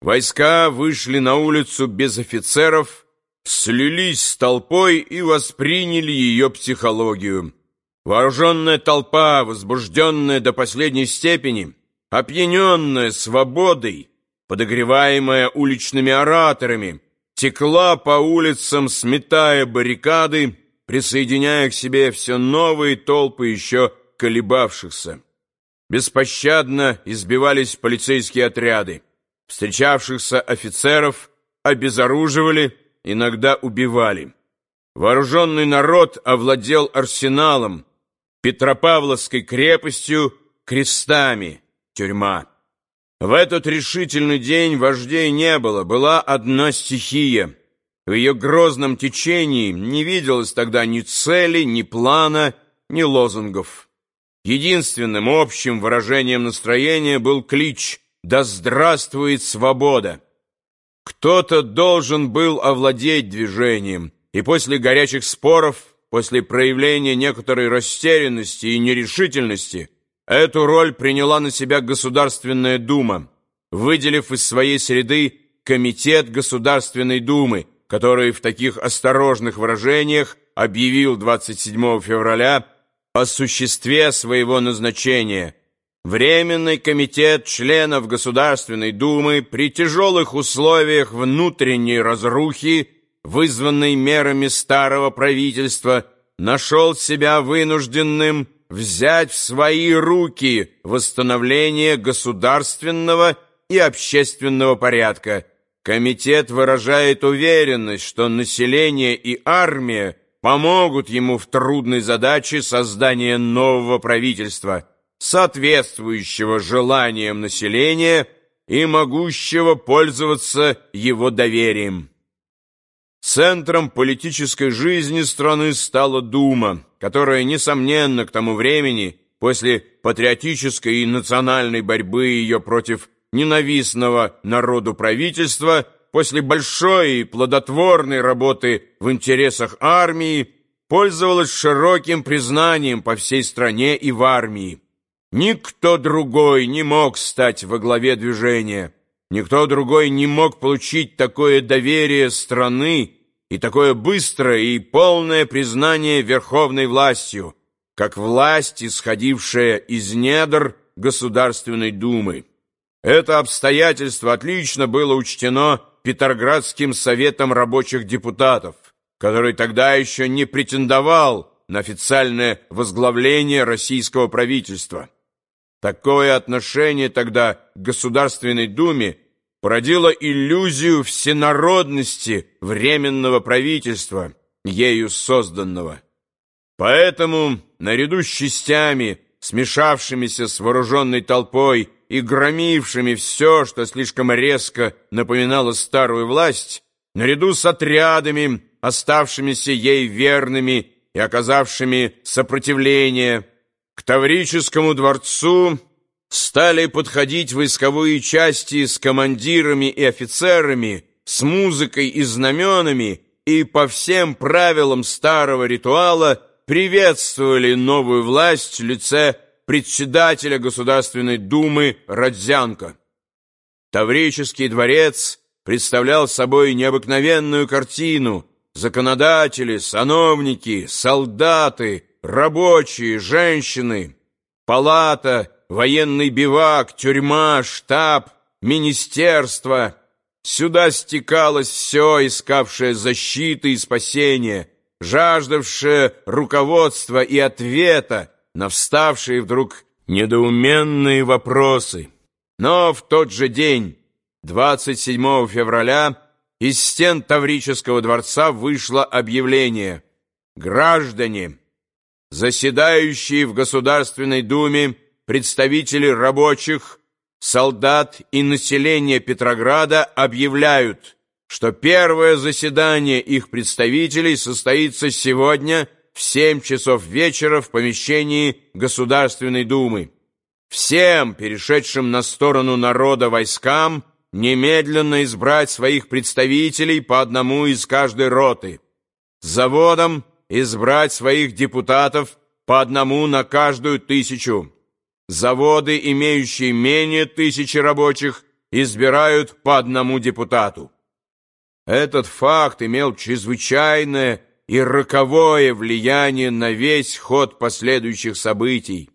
Войска вышли на улицу без офицеров, слились с толпой и восприняли ее психологию. Вооруженная толпа, возбужденная до последней степени, опьяненная свободой, подогреваемая уличными ораторами, текла по улицам, сметая баррикады, присоединяя к себе все новые толпы еще колебавшихся. Беспощадно избивались полицейские отряды. Встречавшихся офицеров обезоруживали, иногда убивали. Вооруженный народ овладел арсеналом, Петропавловской крепостью, крестами, тюрьма. В этот решительный день вождей не было, была одна стихия. В ее грозном течении не виделось тогда ни цели, ни плана, ни лозунгов. Единственным общим выражением настроения был клич «Да здравствует свобода!». Кто-то должен был овладеть движением, и после горячих споров, после проявления некоторой растерянности и нерешительности, эту роль приняла на себя Государственная Дума, выделив из своей среды Комитет Государственной Думы, который в таких осторожных выражениях объявил 27 февраля о существе своего назначения. Временный комитет членов Государственной Думы при тяжелых условиях внутренней разрухи, вызванной мерами старого правительства, нашел себя вынужденным взять в свои руки восстановление государственного и общественного порядка. Комитет выражает уверенность, что население и армия помогут ему в трудной задаче создания нового правительства, соответствующего желаниям населения и могущего пользоваться его доверием. Центром политической жизни страны стала Дума, которая, несомненно, к тому времени, после патриотической и национальной борьбы ее против ненавистного народу правительства, после большой и плодотворной работы в интересах армии пользовалась широким признанием по всей стране и в армии. Никто другой не мог стать во главе движения, никто другой не мог получить такое доверие страны и такое быстрое и полное признание верховной властью, как власть, исходившая из недр Государственной Думы. Это обстоятельство отлично было учтено Петроградским советом рабочих депутатов, который тогда еще не претендовал на официальное возглавление российского правительства. Такое отношение тогда к Государственной Думе породило иллюзию всенародности Временного правительства, ею созданного. Поэтому, наряду с частями, смешавшимися с вооруженной толпой, и громившими все, что слишком резко напоминало старую власть, наряду с отрядами, оставшимися ей верными и оказавшими сопротивление, Таврическому дворцу стали подходить войсковые части с командирами и офицерами, с музыкой и знаменами, и по всем правилам старого ритуала приветствовали новую власть в лице председателя Государственной Думы Родзянко. Таврический дворец представлял собой необыкновенную картину. Законодатели, сановники, солдаты, рабочие, женщины, палата, военный бивак, тюрьма, штаб, министерство. Сюда стекалось все, искавшее защиты и спасения, жаждавшее руководства и ответа, на вставшие вдруг недоуменные вопросы. Но в тот же день, 27 февраля, из стен Таврического дворца вышло объявление «Граждане, заседающие в Государственной Думе представители рабочих, солдат и населения Петрограда объявляют, что первое заседание их представителей состоится сегодня – в семь часов вечера в помещении Государственной Думы. Всем, перешедшим на сторону народа войскам, немедленно избрать своих представителей по одному из каждой роты. Заводам избрать своих депутатов по одному на каждую тысячу. Заводы, имеющие менее тысячи рабочих, избирают по одному депутату. Этот факт имел чрезвычайное и роковое влияние на весь ход последующих событий.